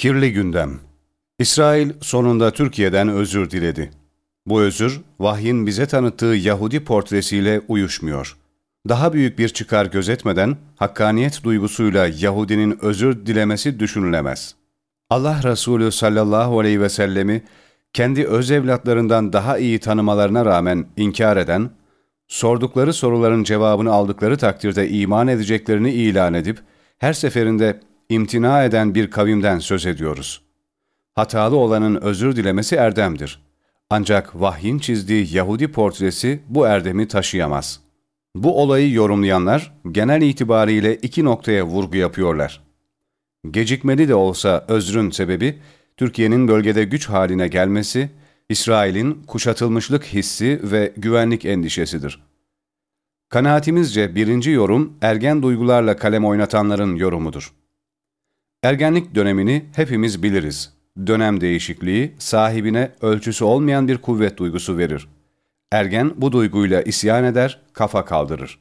Kirli gündem. İsrail sonunda Türkiye'den özür diledi. Bu özür, vahyin bize tanıttığı Yahudi portresiyle uyuşmuyor. Daha büyük bir çıkar gözetmeden, hakkaniyet duygusuyla Yahudinin özür dilemesi düşünülemez. Allah Resulü sallallahu aleyhi ve sellemi, kendi öz evlatlarından daha iyi tanımalarına rağmen inkar eden, sordukları soruların cevabını aldıkları takdirde iman edeceklerini ilan edip, her seferinde imtina eden bir kavimden söz ediyoruz. Hatalı olanın özür dilemesi erdemdir. Ancak vahyin çizdiği Yahudi portresi bu erdemi taşıyamaz. Bu olayı yorumlayanlar genel itibariyle iki noktaya vurgu yapıyorlar. Gecikmeli de olsa özrün sebebi, Türkiye'nin bölgede güç haline gelmesi, İsrail'in kuşatılmışlık hissi ve güvenlik endişesidir. Kanaatimizce birinci yorum ergen duygularla kalem oynatanların yorumudur. Ergenlik dönemini hepimiz biliriz. Dönem değişikliği sahibine ölçüsü olmayan bir kuvvet duygusu verir. Ergen bu duyguyla isyan eder, kafa kaldırır.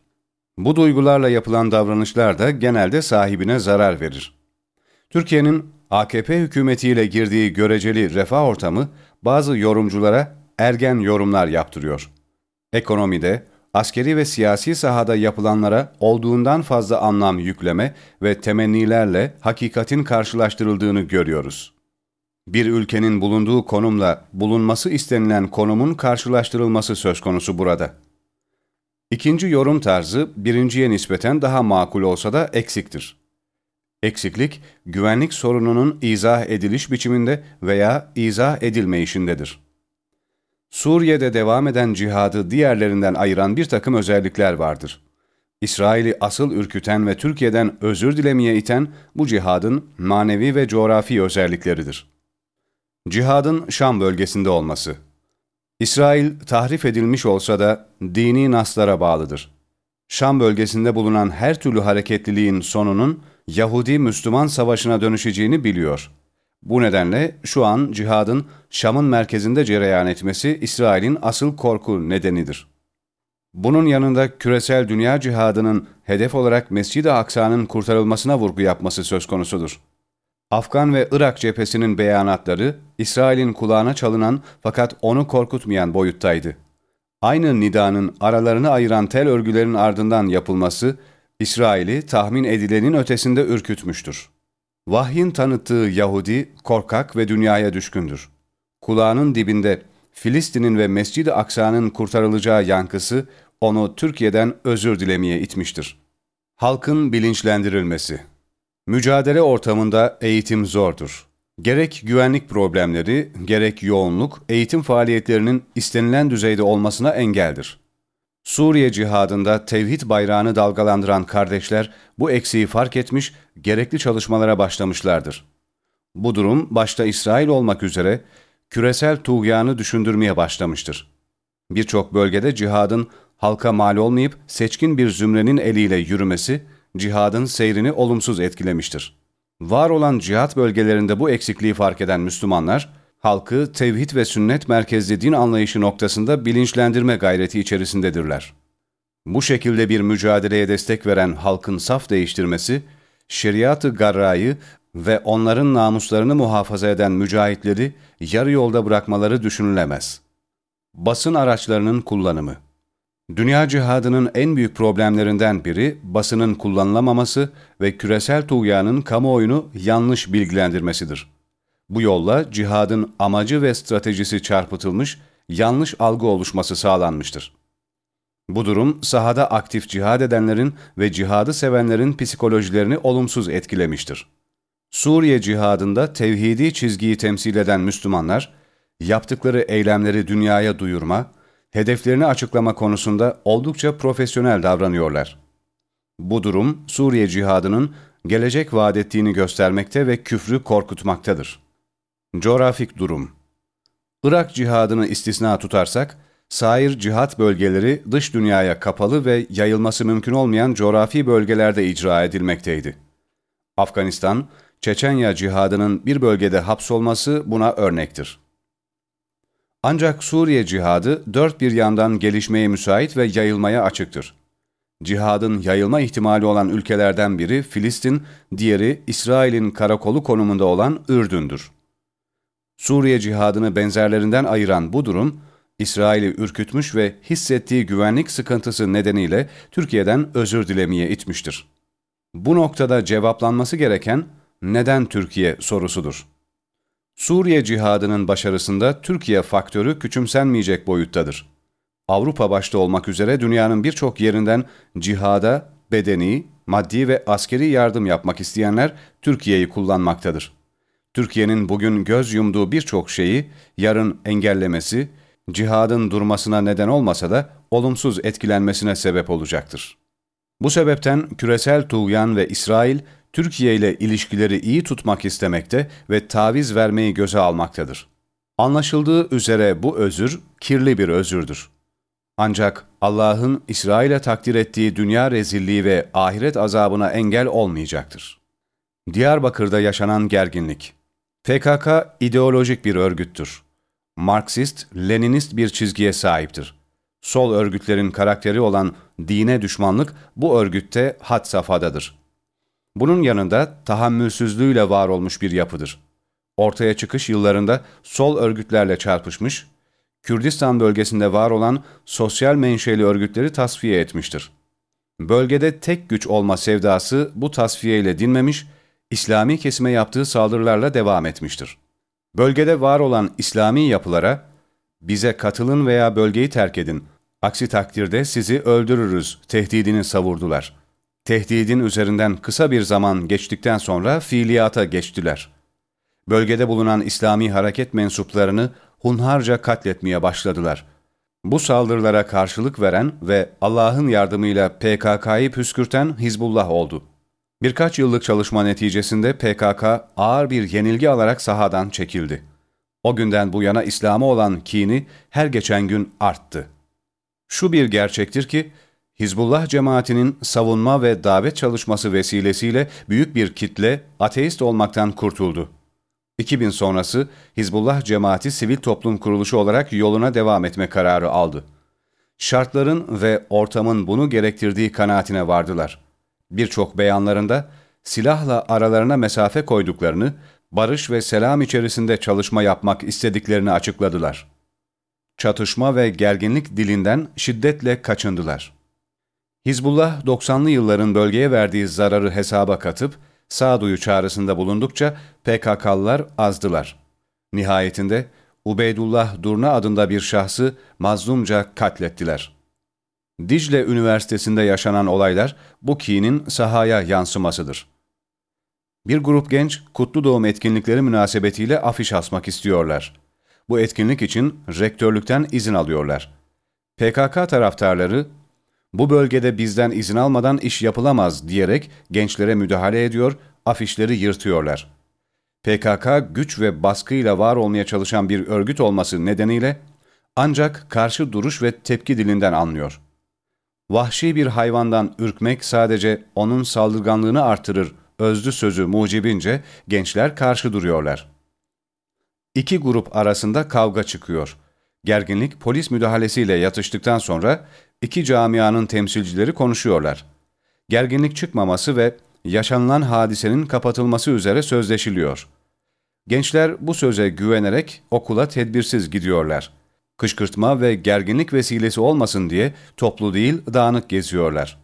Bu duygularla yapılan davranışlar da genelde sahibine zarar verir. Türkiye'nin AKP hükümetiyle girdiği göreceli refah ortamı bazı yorumculara ergen yorumlar yaptırıyor. Ekonomide, askeri ve siyasi sahada yapılanlara olduğundan fazla anlam yükleme ve temennilerle hakikatin karşılaştırıldığını görüyoruz. Bir ülkenin bulunduğu konumla bulunması istenilen konumun karşılaştırılması söz konusu burada. İkinci yorum tarzı birinciye nispeten daha makul olsa da eksiktir. Eksiklik, güvenlik sorununun izah ediliş biçiminde veya izah edilmeyişindedir. Suriye'de devam eden cihadı diğerlerinden ayıran bir takım özellikler vardır. İsrail'i asıl ürküten ve Türkiye'den özür dilemeye iten bu cihadın manevi ve coğrafi özellikleridir. Cihadın Şam bölgesinde olması İsrail tahrif edilmiş olsa da dini naslara bağlıdır. Şam bölgesinde bulunan her türlü hareketliliğin sonunun Yahudi-Müslüman savaşına dönüşeceğini biliyor. Bu nedenle şu an cihadın Şam'ın merkezinde cereyan etmesi İsrail'in asıl korku nedenidir. Bunun yanında küresel dünya cihadının hedef olarak Mescid-i Aksa'nın kurtarılmasına vurgu yapması söz konusudur. Afgan ve Irak cephesinin beyanatları İsrail'in kulağına çalınan fakat onu korkutmayan boyuttaydı. Aynı nidanın aralarını ayıran tel örgülerin ardından yapılması İsrail'i tahmin edilenin ötesinde ürkütmüştür. Vahyin tanıttığı Yahudi korkak ve dünyaya düşkündür. Kulağının dibinde Filistin'in ve Mescid-i Aksa'nın kurtarılacağı yankısı onu Türkiye'den özür dilemeye itmiştir. Halkın bilinçlendirilmesi Mücadele ortamında eğitim zordur. Gerek güvenlik problemleri, gerek yoğunluk, eğitim faaliyetlerinin istenilen düzeyde olmasına engeldir. Suriye cihadında tevhid bayrağını dalgalandıran kardeşler bu eksiği fark etmiş, gerekli çalışmalara başlamışlardır. Bu durum başta İsrail olmak üzere küresel tuğyanı düşündürmeye başlamıştır. Birçok bölgede cihadın halka mal olmayıp seçkin bir zümrenin eliyle yürümesi, cihadın seyrini olumsuz etkilemiştir. Var olan cihat bölgelerinde bu eksikliği fark eden Müslümanlar, halkı tevhid ve sünnet merkezli din anlayışı noktasında bilinçlendirme gayreti içerisindedirler. Bu şekilde bir mücadeleye destek veren halkın saf değiştirmesi, şeriat-ı garrayı ve onların namuslarını muhafaza eden mücahitleri yarı yolda bırakmaları düşünülemez. Basın araçlarının kullanımı Dünya cihadının en büyük problemlerinden biri basının kullanılamaması ve küresel tuğyanın kamuoyunu yanlış bilgilendirmesidir. Bu yolla cihadın amacı ve stratejisi çarpıtılmış, yanlış algı oluşması sağlanmıştır. Bu durum sahada aktif cihad edenlerin ve cihadı sevenlerin psikolojilerini olumsuz etkilemiştir. Suriye cihadında tevhidi çizgiyi temsil eden Müslümanlar, yaptıkları eylemleri dünyaya duyurma, hedeflerini açıklama konusunda oldukça profesyonel davranıyorlar. Bu durum Suriye cihadının gelecek vaat ettiğini göstermekte ve küfrü korkutmaktadır. Coğrafik durum Irak cihadını istisna tutarsak, sair cihat bölgeleri dış dünyaya kapalı ve yayılması mümkün olmayan coğrafi bölgelerde icra edilmekteydi. Afganistan, Çeçenya cihadının bir bölgede hapsolması buna örnektir. Ancak Suriye cihadı dört bir yandan gelişmeye müsait ve yayılmaya açıktır. Cihadın yayılma ihtimali olan ülkelerden biri Filistin, diğeri İsrail'in karakolu konumunda olan Ürdün'dür. Suriye cihadını benzerlerinden ayıran bu durum, İsrail'i ürkütmüş ve hissettiği güvenlik sıkıntısı nedeniyle Türkiye'den özür dilemeye itmiştir. Bu noktada cevaplanması gereken neden Türkiye sorusudur. Suriye cihadının başarısında Türkiye faktörü küçümsenmeyecek boyuttadır. Avrupa başta olmak üzere dünyanın birçok yerinden cihada, bedeni, maddi ve askeri yardım yapmak isteyenler Türkiye'yi kullanmaktadır. Türkiye'nin bugün göz yumduğu birçok şeyi yarın engellemesi, cihadın durmasına neden olmasa da olumsuz etkilenmesine sebep olacaktır. Bu sebepten küresel tuğyan ve İsrail, Türkiye ile ilişkileri iyi tutmak istemekte ve taviz vermeyi göze almaktadır. Anlaşıldığı üzere bu özür kirli bir özürdür. Ancak Allah'ın İsrail'e takdir ettiği dünya rezilliği ve ahiret azabına engel olmayacaktır. Diyarbakır'da yaşanan gerginlik PKK ideolojik bir örgüttür. Marksist, Leninist bir çizgiye sahiptir. Sol örgütlerin karakteri olan dine düşmanlık bu örgütte had safhadadır. Bunun yanında tahammülsüzlüğüyle var olmuş bir yapıdır. Ortaya çıkış yıllarında sol örgütlerle çarpışmış, Kürdistan bölgesinde var olan sosyal menşeli örgütleri tasfiye etmiştir. Bölgede tek güç olma sevdası bu tasfiye ile dinmemiş, İslami kesime yaptığı saldırılarla devam etmiştir. Bölgede var olan İslami yapılara, bize katılın veya bölgeyi terk edin, aksi takdirde sizi öldürürüz tehdidini savurdular. Tehdidin üzerinden kısa bir zaman geçtikten sonra fiiliyata geçtiler. Bölgede bulunan İslami hareket mensuplarını hunharca katletmeye başladılar. Bu saldırılara karşılık veren ve Allah'ın yardımıyla PKK'yı püskürten Hizbullah oldu. Birkaç yıllık çalışma neticesinde PKK ağır bir yenilgi alarak sahadan çekildi. O günden bu yana İslam'a olan kini her geçen gün arttı. Şu bir gerçektir ki, Hizbullah cemaatinin savunma ve davet çalışması vesilesiyle büyük bir kitle ateist olmaktan kurtuldu. 2000 sonrası Hizbullah cemaati sivil toplum kuruluşu olarak yoluna devam etme kararı aldı. Şartların ve ortamın bunu gerektirdiği kanaatine vardılar. Birçok beyanlarında silahla aralarına mesafe koyduklarını, barış ve selam içerisinde çalışma yapmak istediklerini açıkladılar. Çatışma ve gerginlik dilinden şiddetle kaçındılar. Hizbullah 90'lı yılların bölgeye verdiği zararı hesaba katıp, sağduyu çağrısında bulundukça PKK'lılar azdılar. Nihayetinde Ubeydullah Durna adında bir şahsı mazlumca katlettiler. Dicle Üniversitesi'nde yaşanan olaylar bu kinin sahaya yansımasıdır. Bir grup genç kutlu doğum etkinlikleri münasebetiyle afiş asmak istiyorlar. Bu etkinlik için rektörlükten izin alıyorlar. PKK taraftarları bu bölgede bizden izin almadan iş yapılamaz diyerek gençlere müdahale ediyor, afişleri yırtıyorlar. PKK güç ve baskıyla var olmaya çalışan bir örgüt olması nedeniyle ancak karşı duruş ve tepki dilinden anlıyor. Vahşi bir hayvandan ürkmek sadece onun saldırganlığını artırır özlü sözü mucibince gençler karşı duruyorlar. İki grup arasında kavga çıkıyor. Gerginlik polis müdahalesiyle yatıştıktan sonra iki camianın temsilcileri konuşuyorlar. Gerginlik çıkmaması ve yaşanılan hadisenin kapatılması üzere sözleşiliyor. Gençler bu söze güvenerek okula tedbirsiz gidiyorlar. Kışkırtma ve gerginlik vesilesi olmasın diye toplu değil dağınık geziyorlar.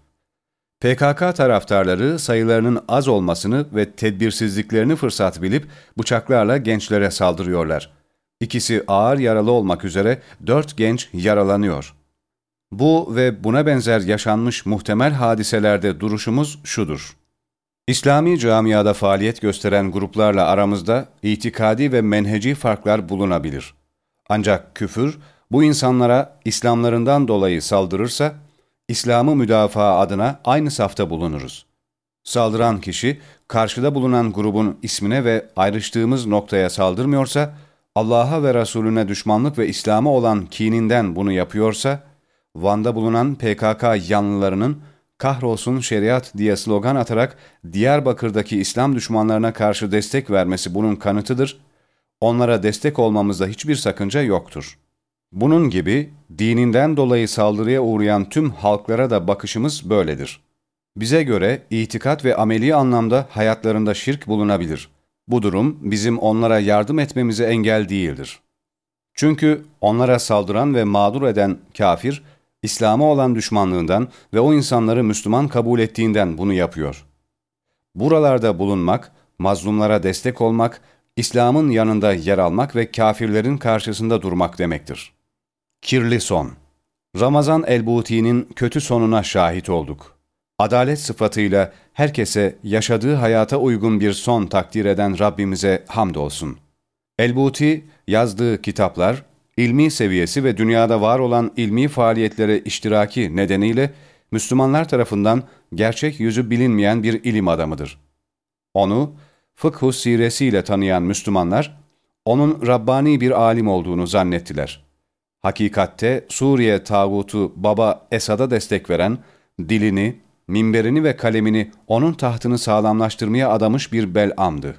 PKK taraftarları sayılarının az olmasını ve tedbirsizliklerini fırsat bilip bıçaklarla gençlere saldırıyorlar. İkisi ağır yaralı olmak üzere dört genç yaralanıyor. Bu ve buna benzer yaşanmış muhtemel hadiselerde duruşumuz şudur. İslami camiada faaliyet gösteren gruplarla aramızda itikadi ve menheci farklar bulunabilir. Ancak küfür bu insanlara İslamlarından dolayı saldırırsa, İslam'ı müdafaa adına aynı safta bulunuruz. Saldıran kişi, karşıda bulunan grubun ismine ve ayrıştığımız noktaya saldırmıyorsa, Allah'a ve Resulüne düşmanlık ve İslam'a olan kininden bunu yapıyorsa, Van'da bulunan PKK yanlılarının kahrolsun şeriat diye slogan atarak Diyarbakır'daki İslam düşmanlarına karşı destek vermesi bunun kanıtıdır. Onlara destek olmamızda hiçbir sakınca yoktur. Bunun gibi dininden dolayı saldırıya uğrayan tüm halklara da bakışımız böyledir. Bize göre itikat ve ameli anlamda hayatlarında şirk bulunabilir. Bu durum bizim onlara yardım etmemize engel değildir. Çünkü onlara saldıran ve mağdur eden kafir, İslam'a olan düşmanlığından ve o insanları Müslüman kabul ettiğinden bunu yapıyor. Buralarda bulunmak, mazlumlara destek olmak, İslam'ın yanında yer almak ve kafirlerin karşısında durmak demektir. Kirli son Ramazan el-Buti'nin kötü sonuna şahit olduk. Adalet sıfatıyla herkese yaşadığı hayata uygun bir son takdir eden Rabbimize hamdolsun. El-Buti yazdığı kitaplar, ilmi seviyesi ve dünyada var olan ilmi faaliyetlere iştiraki nedeniyle Müslümanlar tarafından gerçek yüzü bilinmeyen bir ilim adamıdır. Onu fıkhu siresiyle tanıyan Müslümanlar, onun Rabbani bir alim olduğunu zannettiler. Hakikatte Suriye tağutu Baba Esad'a destek veren, dilini, minberini ve kalemini onun tahtını sağlamlaştırmaya adamış bir belamdı.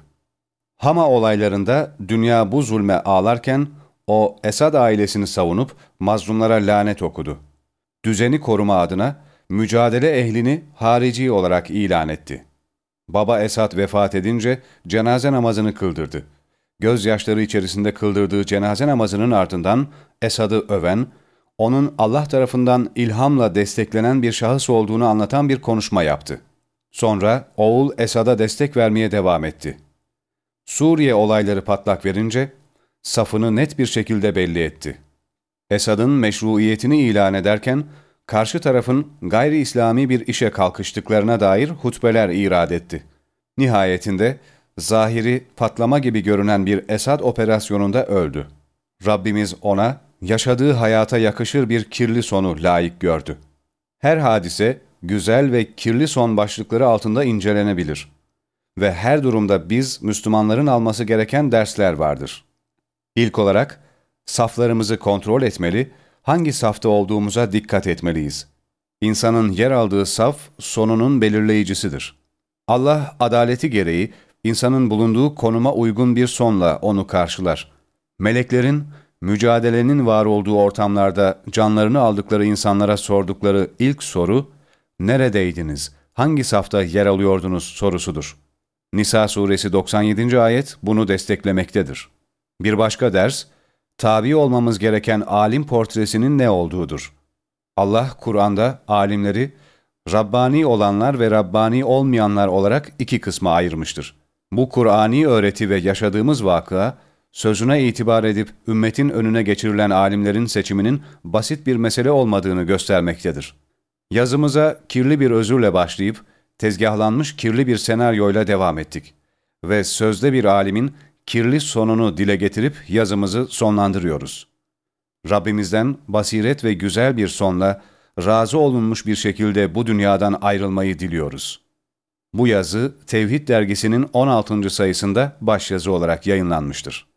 Hama olaylarında dünya bu zulme ağlarken, o Esad ailesini savunup mazlumlara lanet okudu. Düzeni koruma adına mücadele ehlini harici olarak ilan etti. Baba Esad vefat edince cenaze namazını kıldırdı. Gözyaşları içerisinde kıldırdığı cenaze namazının ardından Esad'ı öven, onun Allah tarafından ilhamla desteklenen bir şahıs olduğunu anlatan bir konuşma yaptı. Sonra oğul Esad'a destek vermeye devam etti. Suriye olayları patlak verince safını net bir şekilde belli etti. Esad'ın meşruiyetini ilan ederken, karşı tarafın gayri İslami bir işe kalkıştıklarına dair hutbeler irad etti. Nihayetinde zahiri patlama gibi görünen bir Esad operasyonunda öldü. Rabbimiz ona yaşadığı hayata yakışır bir kirli sonu layık gördü. Her hadise güzel ve kirli son başlıkları altında incelenebilir. Ve her durumda biz Müslümanların alması gereken dersler vardır. İlk olarak saflarımızı kontrol etmeli, hangi safta olduğumuza dikkat etmeliyiz. İnsanın yer aldığı saf sonunun belirleyicisidir. Allah adaleti gereği insanın bulunduğu konuma uygun bir sonla onu karşılar. Meleklerin mücadelenin var olduğu ortamlarda canlarını aldıkları insanlara sordukları ilk soru, neredeydiniz, hangi safta yer alıyordunuz sorusudur. Nisa suresi 97. ayet bunu desteklemektedir. Bir başka ders, tabi olmamız gereken alim portresinin ne olduğudur. Allah Kur'an'da alimleri Rabbani olanlar ve Rabbani olmayanlar olarak iki kısma ayırmıştır. Bu Kur'ani öğreti ve yaşadığımız vakıa, sözüne itibar edip ümmetin önüne geçirilen alimlerin seçiminin basit bir mesele olmadığını göstermektedir. Yazımıza kirli bir özürle başlayıp, tezgahlanmış kirli bir senaryoyla devam ettik ve sözde bir alimin kirli sonunu dile getirip yazımızı sonlandırıyoruz. Rabbimizden basiret ve güzel bir sonla razı olunmuş bir şekilde bu dünyadan ayrılmayı diliyoruz. Bu yazı Tevhid dergisinin 16. sayısında başyazı olarak yayınlanmıştır.